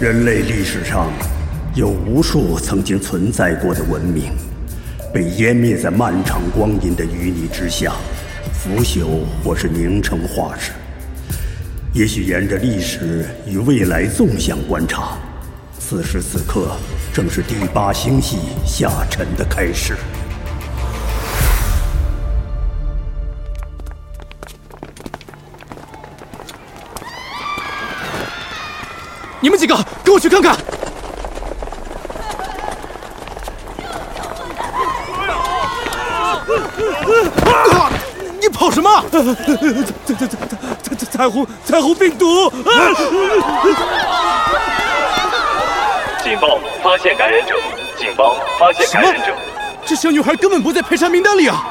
人类历史上有无数曾经存在过的文明，被湮灭在漫长光阴的淤泥之下，腐朽或是凝成化石。也许沿着历史与未来纵向观察，此时此刻正是第八星系下沉的开始。你们几个，我去看看！你跑什么？彩彩彩彩彩彩虹彩虹病毒！警报！发现感染者！警报！发现感染者！这小女孩根本不在排查名单里啊！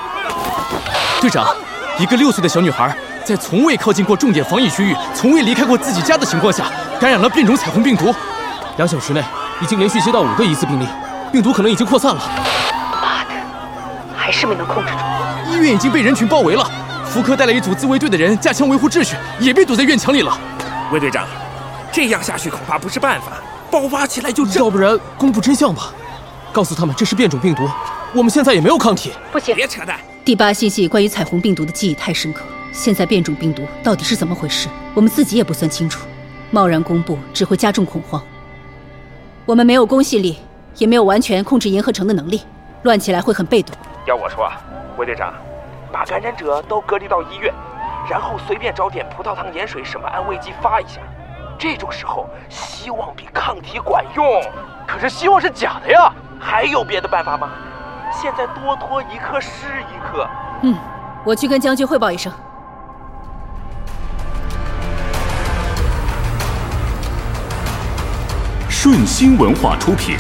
队长，一个六岁的小女孩，在从未靠近过重点防疫区域、从未离开过自己家的情况下。感染了变种彩虹病毒，两小时内已经连续接到五个疑似病例，病毒可能已经扩散了。妈的，还是没能控制住。医院已经被人群包围了，福柯带了一组自卫队的人架枪维护秩序，也被堵在院墙里了。魏队长，这样下去恐怕不是办法，爆发起来就……要不然公布真相吧，告诉他们这是变种病毒，我们现在也没有抗体。不行，别扯淡。第八星系关于彩虹病毒的记忆太深刻，现在变种病毒到底是怎么回事，我们自己也不算清楚。贸然公布只会加重恐慌。我们没有公信力，也没有完全控制银河城的能力，乱起来会很被动。要我说，魏队长，把感染者都隔离到医院，然后随便找点葡萄糖盐水什么安慰剂发一下。这种时候，希望比抗体管用。可是希望是假的呀，还有别的办法吗？现在多拖一刻是一刻。嗯，我去跟将军汇报一声。顺心文化出品，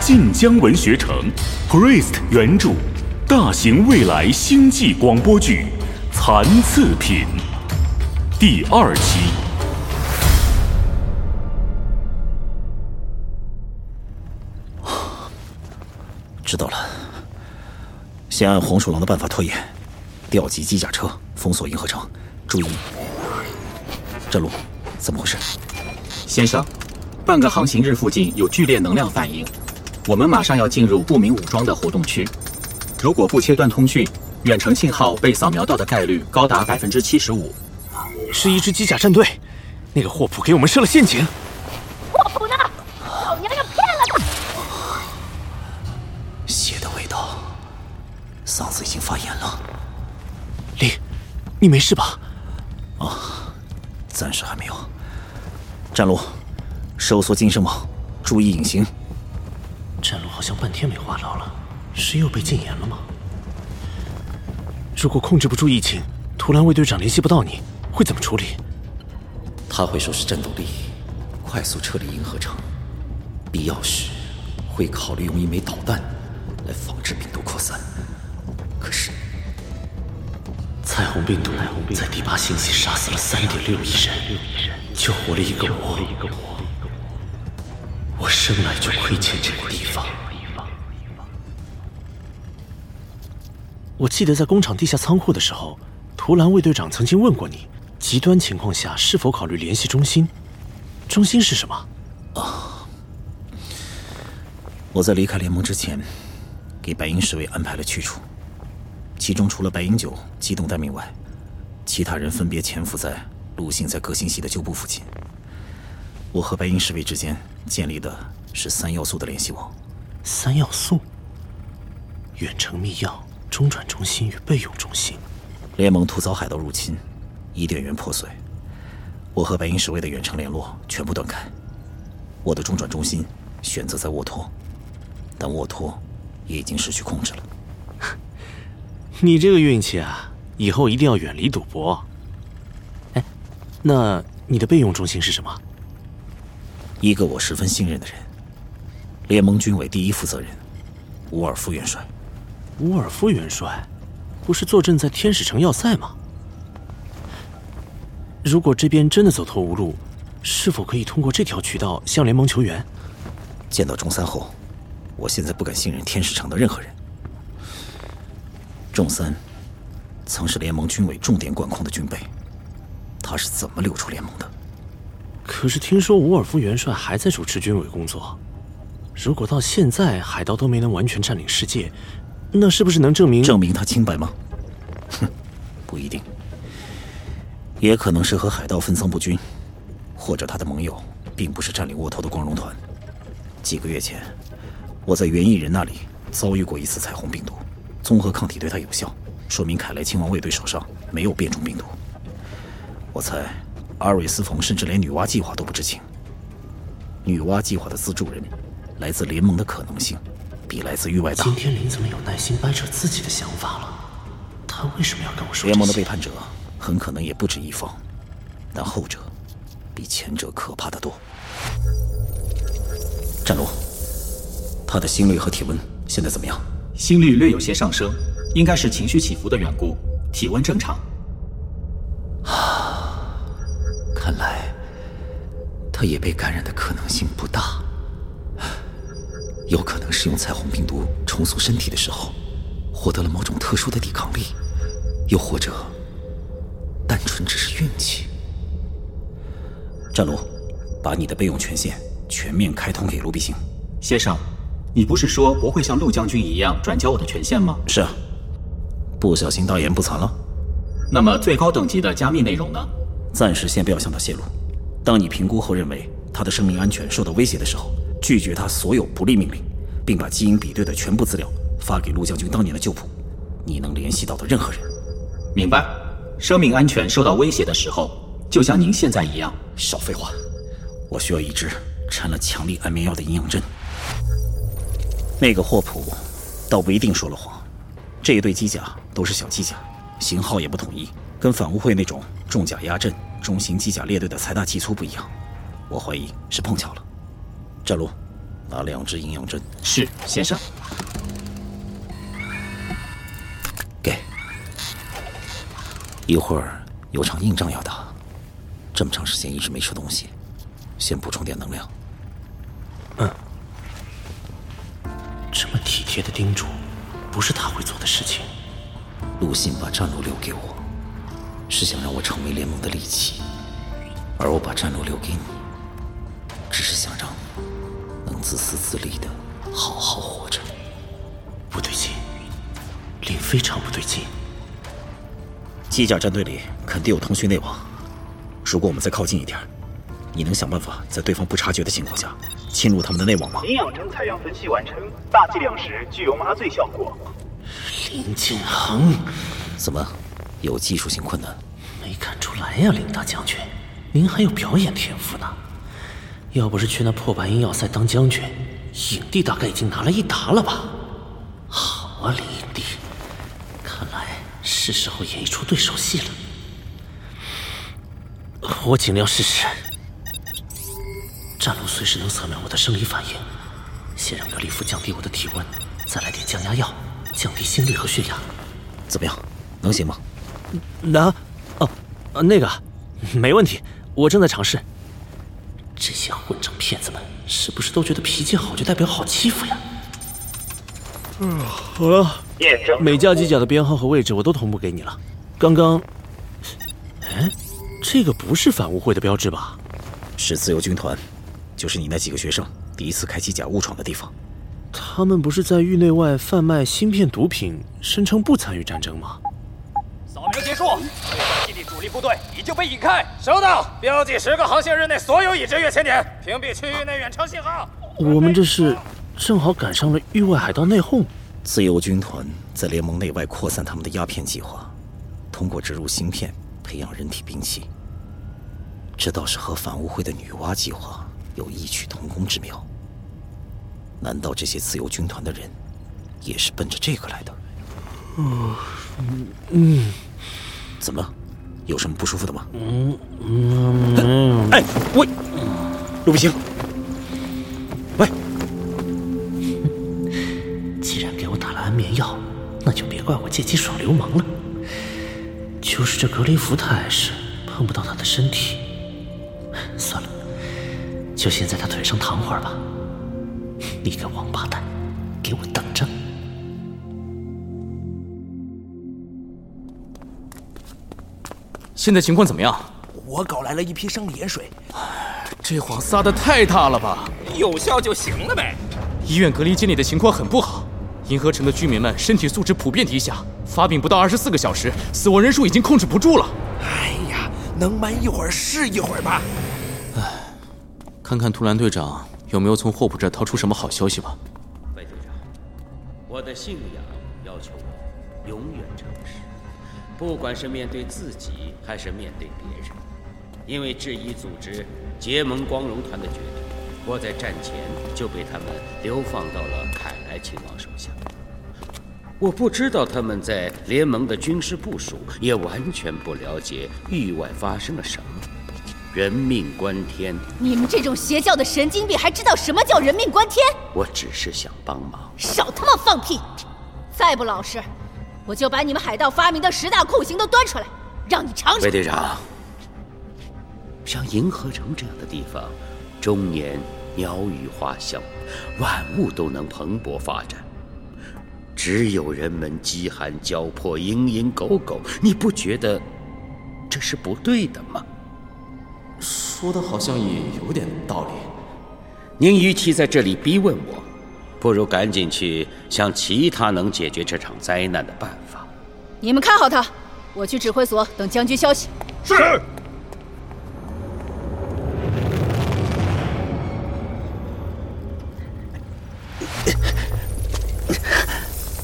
晋江文学城，Priest 原著，大型未来星际广播剧《残次品》第二期。知道了，先按黄鼠狼的办法拖延，调集机甲车封锁银河城。注意，这路，怎么回事？先生。半个航行日附近有剧烈能量反应，我们马上要进入不明武装的活动区。如果不切断通讯，远程信号被扫描到的概率高达百分之七十五。是一支机甲战队，那个霍普给我们设了陷阱。霍普呢？老娘要骗了他！血的味道，嗓子已经发炎了。李，你没事吧？啊，暂时还没有。战路。收缩金身网，注意隐形。战路好像半天没话唠了，是又被禁言了吗？如果控制不住疫情，图兰卫队长联系不到你，会怎么处理？他会收拾战斗力，快速撤离银河城。必要时，会考虑用一枚导弹来防止病毒扩散。可是，彩虹病毒在第八星系杀死了三点六亿人，救活了一个我。我生来就亏欠这个地方。我记得在工厂地下仓库的时候，图兰卫队长曾经问过你，极端情况下是否考虑联系中心？中心是什么？啊！我在离开联盟之前，给白银侍卫安排了去处，其中除了白银九机动待命外，其他人分别潜伏在陆星在各星系的旧部附近。我和白银侍卫之间。建立的是三要素的联系网。三要素：远程密钥、中转中心与备用中心。联盟突遭海盗入侵，伊甸园破碎，我和白银侍卫的远程联络全部断开。我的中转中心选择在沃托，但沃托也已经失去控制了。你这个运气啊，以后一定要远离赌博。哎，那你的备用中心是什么？一个我十分信任的人，联盟军委第一负责人乌尔夫元帅。乌尔夫元帅，不是坐镇在天使城要塞吗？如果这边真的走投无路，是否可以通过这条渠道向联盟求援？见到中三后，我现在不敢信任天使城的任何人。中三曾是联盟军委重点管控的军备，他是怎么流出联盟的？可是听说伍尔夫元帅还在主持军委工作。如果到现在海盗都没能完全占领世界，那是不是能证明证明他清白吗？哼，不一定。也可能是和海盗分赃不均，或者他的盟友并不是占领沃托的光荣团。几个月前，我在园艺人那里遭遇过一次彩虹病毒，综合抗体对他有效，说明凯莱亲王卫队手上没有变种病毒。我猜，阿瑞斯冯甚至连女娲计划都不知情。女娲计划的资助人，来自联盟的可能性，比来自域外大。今天林怎么有耐心掰扯自己的想法了？他为什么要跟我说？联盟的背叛者。很可能也不止一方，但后者比前者可怕的多。战罗，他的心率和体温现在怎么样？心率略有些上升，应该是情绪起伏的缘故。体温正常。他也被感染的可能性不大。有可能是用彩虹病毒重塑身体的时候，获得了某种特殊的抵抗力，又或者……单纯只是运气。战卢，把你的备用权限全面开通给卢比星。先生，你不是说不会像陆将军一样转交我的权限吗？是啊，不小心大言不惭了。那么最高等级的加密内容呢？暂时先不要向他泄露。当你评估后认为他的生命安全受到威胁的时候，拒绝他所有不利命令，并把基因比对的全部资料发给陆将军当年的旧谱，你能联系到的任何人。明白。生命安全受到威胁的时候，就像您现在一样。少废话，我需要一支掺了强力安眠药的营养针。那个霍普倒不一定说了谎，这一对机甲都是小机甲，型号也不统一，跟反乌会那种重甲压阵、中型机甲列队的财大气粗不一样。我怀疑是碰巧了。战路，拿两支营养针。是，先生。给一会儿有场硬仗要打，这么长时间一直没吃东西，先补充点能量。嗯，这么体贴的叮嘱，不是他会做的事情。陆信把战路留给我，是想让我成为联盟的利器，而我把战路留给你，只是想让你能自私自利的好好活着。不对劲，林非常不对劲。机甲战队里肯定有通讯内网，如果我们再靠近一点，你能想办法在对方不察觉的情况下侵入他们的内网吗？营养成采样分析完成，大剂量时具有麻醉效果。林景恒，怎么有技术性困难？没看出来呀，林大将军，您还有表演天赋呢。要不是去那破白银要塞当将军，影帝大概已经拿了一沓了吧？好啊，林影帝，看来。是时候演一出对手戏了，我尽量试试。战龙随时能测量我的生理反应，先让格里夫降低我的体温，再来点降压药，降低心率和血压。怎么样，能行吗？能。哦，那个，没问题，我正在尝试。这些混账骗子们，是不是都觉得脾气好就代表好欺负呀？嗯，好了。每架机甲的编号和位置我都同步给你了。刚刚，哎，这个不是反污会的标志吧？是自由军团，就是你那几个学生第一次开机甲误闯的地方。他们不是在域内外贩卖芯片毒品，声称不参与战争吗？结束，对战基地主力部队已经被引开。收到，标记十个航线日内所有已知跃迁点，屏蔽区域内远程信号。我们这是正好赶上了域外海盗内讧。自由军团在联盟内外扩散他们的鸦片计划，通过植入芯片培养人体兵器。这倒是和反污会的女娲计划有异曲同工之妙。难道这些自由军团的人也是奔着这个来的？嗯嗯，怎么？有什么不舒服的吗？嗯嗯。哎，喂，陆不行。眠药，那就别怪我借机耍流氓了。就是这格林福太碍事碰不到他的身体，算了，就先在他腿上躺会儿吧。你个王八蛋，给我等着！现在情况怎么样？我搞来了一批生理盐水。这谎撒的太大了吧？有效就行了呗。医院隔离间里的情况很不好，银河城的居民们身体素质普遍低下，发病不到二十四个小时，死亡人数已经控制不住了。哎呀，能瞒一会儿是一会儿吧。唉，看看图兰队长有没有从霍普这儿掏出什么好消息吧。白队长，我的信仰要求我永远诚实，不管是面对自己还是面对别人。因为质疑组织结盟光荣团的决定，我在战前就被他们流放到了凯莱亲王手下。我不知道他们在联盟的军事部署，也完全不了解域外发生了什么。人命关天！你们这种邪教的神经病还知道什么叫人命关天？我只是想帮忙。少他妈放屁！再不老实，我就把你们海盗发明的十大酷刑都端出来，让你尝尝。魏队长。像银河城这样的地方，终年鸟语花香，万物都能蓬勃发展。只有人们饥寒交迫、蝇营狗苟，你不觉得这是不对的吗？说的好像也有点道理。您与其在这里逼问我，不如赶紧去想其他能解决这场灾难的办法。你们看好他，我去指挥所等将军消息。是。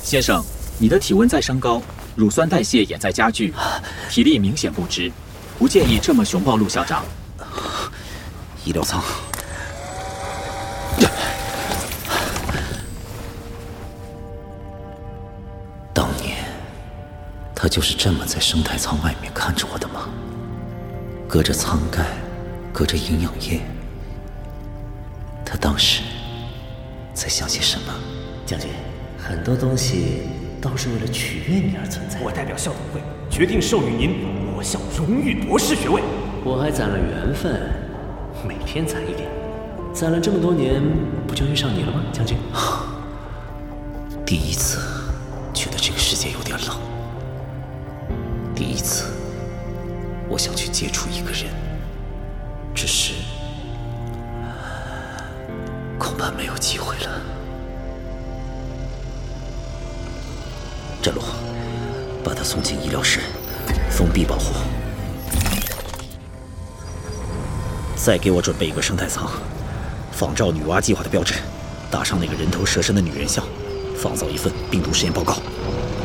先生，你的体温在升高，乳酸代谢也在加剧，体力明显不支，不建议这么熊暴陆校长。医疗舱。就是这么在生态舱外面看着我的吗？隔着舱盖，隔着营养液，他当时在想些什么？将军。很多东西都是为了取悦你而存在。我代表校董会决定授予您我校荣誉博士学位。我还攒了缘分，每天攒一点，攒了这么多年，不就遇上你了吗，将军？第一次觉得这个世界有点冷。第一次，我想去接触一个人，只是恐怕没有机会了。战路，把他送进医疗室，封闭保护。再给我准备一个生态舱，仿照女娲计划的标志，打上那个人头蛇身的女人像，仿造一份病毒实验报告。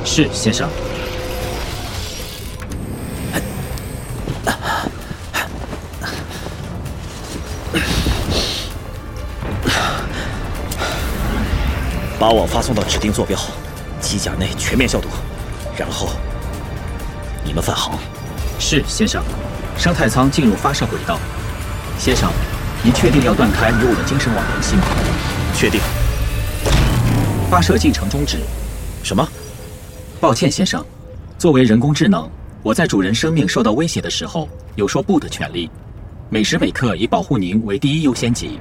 是，先生。把我发送到指定坐标。机甲内全面消毒，然后你们返航。是，先生。生态舱进入发射轨道。先生，您确定要断开与我的精神网联系吗？确定。发射进程终止。什么？抱歉，先生。作为人工智能，我在主人生命受到威胁的时候有说不的权利。每时每刻以保护您为第一优先级，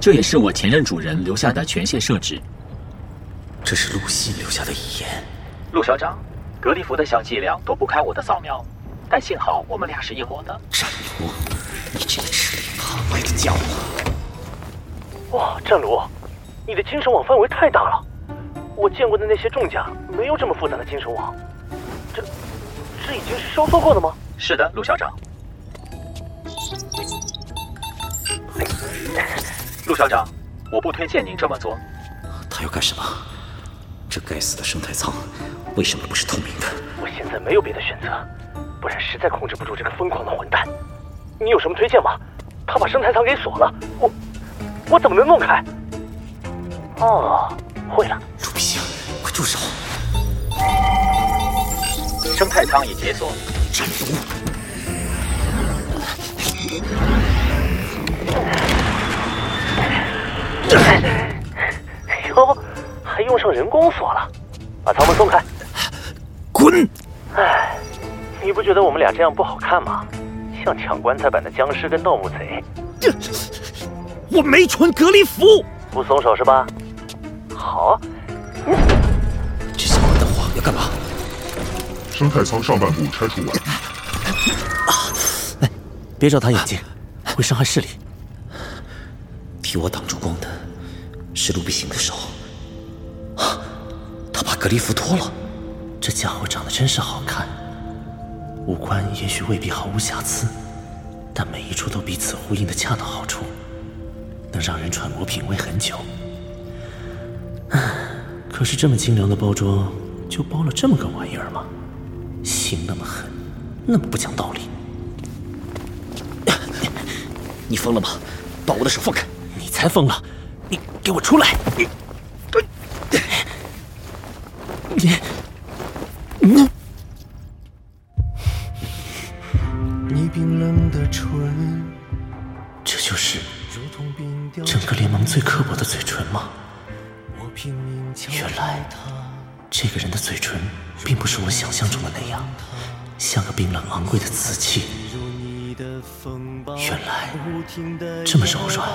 这也是我前任主人留下的权限设置。这是陆西留下的遗言。陆校长，格里夫的小伎俩躲不开我的扫描，但幸好我们俩是一伙的。战卢，你这个吃里扒外的家伙！哇，战卢，你的精神网范围太大了，我见过的那些重甲没有这么复杂的精神网。这，这已经是收缩过的吗？是的，陆校长。陆校长，我不推荐您这么做。他要干什么？这该死的生态舱为什么不是透明的？我现在没有别的选择，不然实在控制不住这个疯狂的混蛋。你有什么推荐吗？他把生态舱给锁了，我我怎么能弄开？哦，会了。陆不行，快住手！生态舱已解锁。战毒。哟。还用上人工锁了，把舱门松开，滚！哎，你不觉得我们俩这样不好看吗？像抢棺材板的僵尸跟盗墓贼。这，我没穿隔离服，不松手是吧？好。这小混蛋话要干嘛？生态舱上半部拆除完。别照他眼睛，会伤害视力。替我挡住光的是陆必行的手。啊，他把隔离服脱了。这家伙长得真是好看，五官也许未必毫无瑕疵，但每一处都彼此呼应的恰到好处，能让人揣摩品味很久。可是这么精良的包装，就包了这么个玩意儿吗？心那么狠，那么不讲道理。你疯了吗？把我的手放开！你才疯了！你给我出来！你，你，你，你冰冷的唇，这就是整个联盟最刻薄的嘴唇吗？原来，这个人的嘴唇并不是我想象中的那样，像个冰冷昂贵的瓷器。原来这么柔软，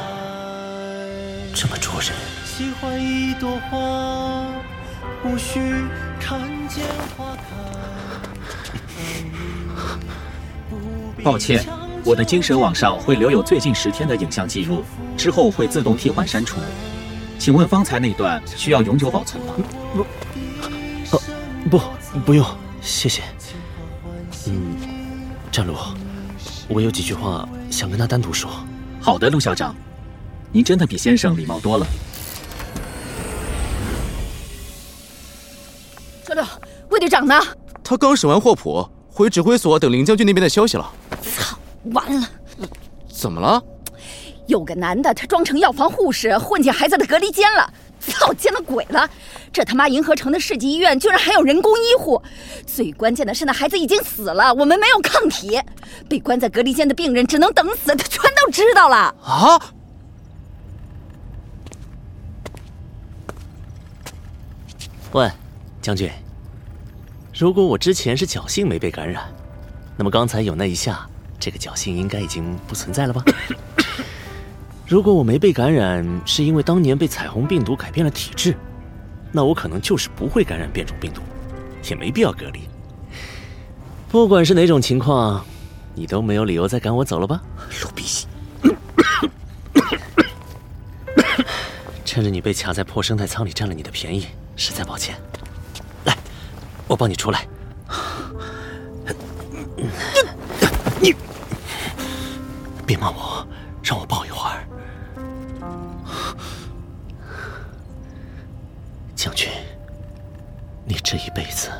这么灼人。抱歉，我的精神网上会留有最近十天的影像记录，之后会自动替换删除。请问方才那段需要永久保存吗？不，不，不用，谢谢。嗯，战路，我有几句话想跟他单独说。好的，陆校长，您真的比先生礼貌多了。长呢？他刚审完霍普，回指挥所等林将军那边的消息了。操，完了！怎么了？有个男的，他装成药房护士混进孩子的隔离间了。操，见了鬼了！这他妈银河城的市级医院居然还有人工医护。最关键的是，那孩子已经死了，我们没有抗体。被关在隔离间的病人只能等死，他全都知道了。啊！喂，将军，如果我之前是侥幸没被感染，那么刚才有那一下，这个侥幸应该已经不存在了吧？如果我没被感染，是因为当年被彩虹病毒改变了体质，那我可能就是不会感染变种病毒，也没必要隔离。不管是哪种情况，你都没有理由再赶我走了吧？鲁比西，趁着你被卡在破生态舱里占了你的便宜，实在抱歉。来，我帮你出来。你别骂我，让我抱一会儿。将军，你这一辈子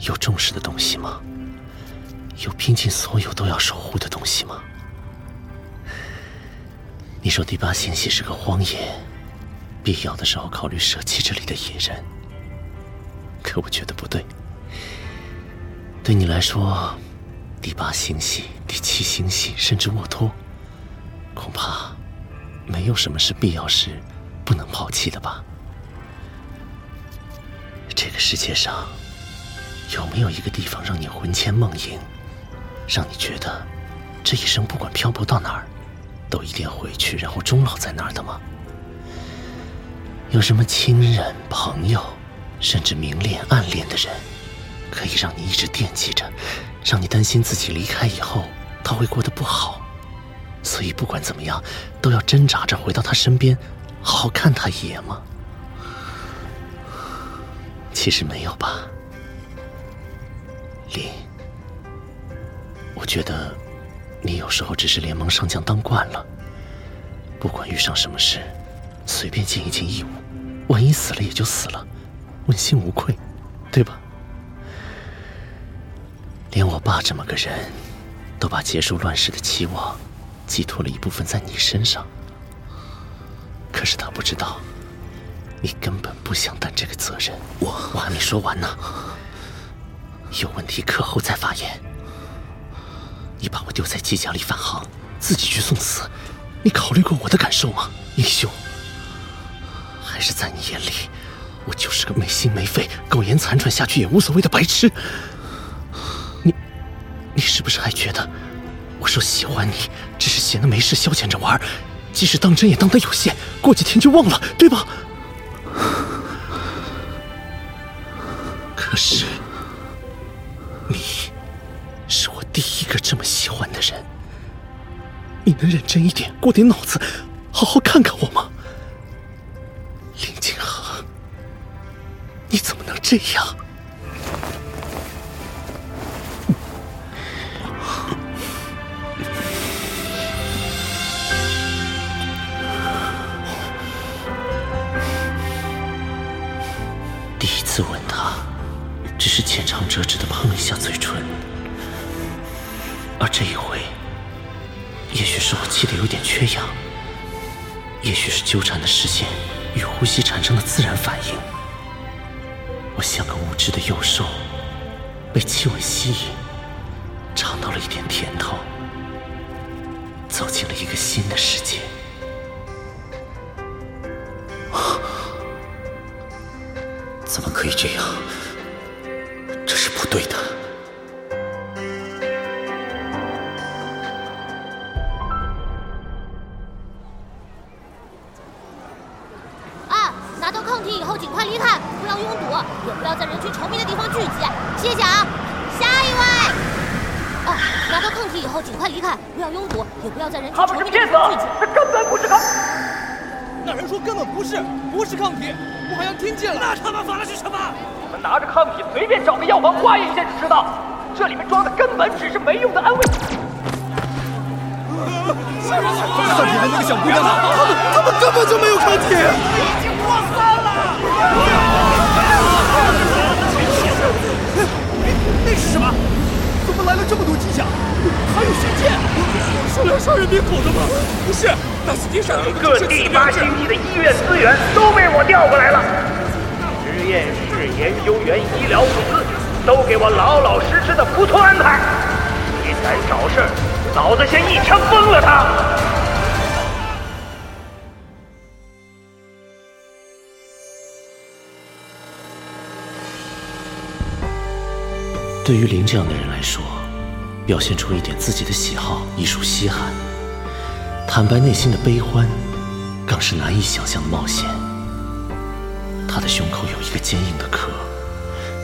有重视的东西吗？有拼尽所有都要守护的东西吗？你说第八星系是个荒野，必要的时候考虑舍弃这里的野人。可我觉得不对。对你来说，第八星系、第七星系，甚至沃托，恐怕没有什么是必要时不能抛弃的吧？这个世界上有没有一个地方让你魂牵梦萦，让你觉得这一生不管漂泊到哪儿，都一定要回去，然后终老在那儿的吗？有什么亲人、朋友，甚至明恋、暗恋的人，可以让你一直惦记着，让你担心自己离开以后他会过得不好，所以不管怎么样都要挣扎着回到他身边，好好看他一眼吗？其实没有吧，林。我觉得你有时候只是联盟上将当惯了，不管遇上什么事，随便尽一尽义务，万一死了也就死了，问心无愧，对吧？连我爸这么个人，都把结束乱世的期望寄托了一部分在你身上，可是他不知道。你根本不想担这个责任，我我还没说完呢。有问题课后再发言。你把我丢在机甲里返航，自己去送死，你考虑过我的感受吗，英雄？还是在你眼里，我就是个没心没肺、苟延残喘下去也无所谓的白痴？你，是不是还觉得我说喜欢你只是闲的没事消遣着玩，即使当真也当得有限，过几天就忘了，对吧？可是，你是我第一个这么喜欢的人，你能认真一点，过点脑子，好好看看我吗？林景恒，你怎么能这样？而这一回，也许是我气得有点缺氧，也许是纠缠的视线与呼吸产生的自然反应，我像个无知的幼兽，被气味吸引，尝到了一点甜头，走进了一个新的世界。怎么可以这样？尽快离开，不要拥堵，也不要在人群稠密的地方聚集。谢谢啊！下一位。啊！拿到抗体以后尽快离开，不要拥堵，也不要在人群稠密的地方聚集。这根本不是抗。那人说根本不是，不是抗体，我好像听见了。那他妈发的是什么？你们拿着抗体随便找个药房化验一下就知道，这里面装的根本只是没用的安慰剂。上体的那个小姑娘呢？他们他们根本就没有抗体，已经扩散了。那是什么？怎么来了这么多机甲？还有神剑？是来杀人灭口的吗？不是，那是地上各第八星系的医院资源都被我调过来了，实验室、研究员、医疗物资都给我老老实实的服从安排。你敢找事儿，老子先一枪崩了他！对于林这样的人来说，表现出一点自己的喜好已属稀罕，坦白内心的悲欢，更是难以想象的冒险。他的胸口有一个坚硬的壳，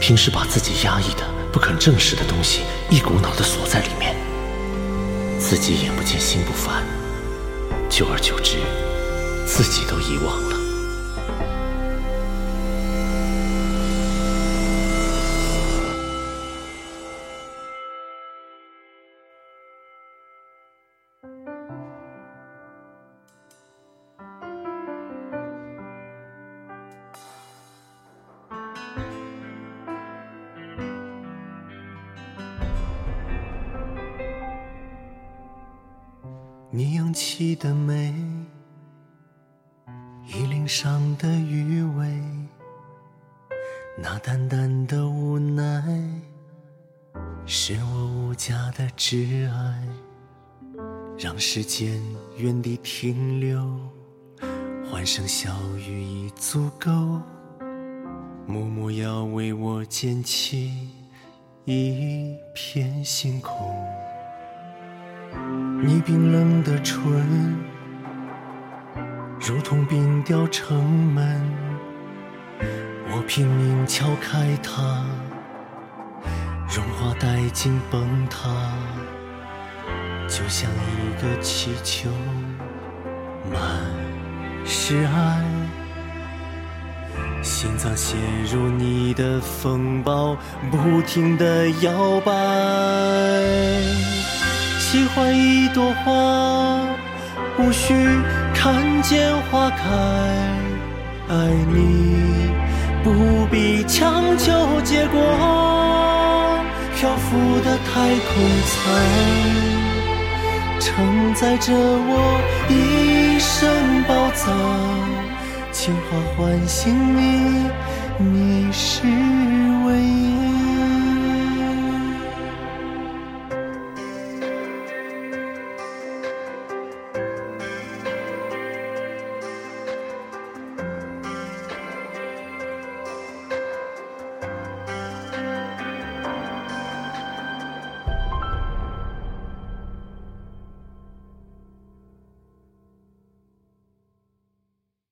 平时把自己压抑的、不肯正视的东西，一股脑的锁在里面。自己眼不见心不烦，久而久之，自己都遗忘了。的美，衣领上的余味，那淡淡的无奈，是我无价的挚爱，让时间原地停留，欢声笑语已足够，默默要为我捡起一片星空。你冰冷的唇，如同冰雕城门，我拼命敲开它，融化殆尽崩塌，就像一个气球，满是爱，心脏陷入你的风暴，不停地摇摆。喜欢一朵花，无需看见花开。爱你不必强求结果，漂浮的太空舱，承载着我一生宝藏。情话唤醒你，你是唯一。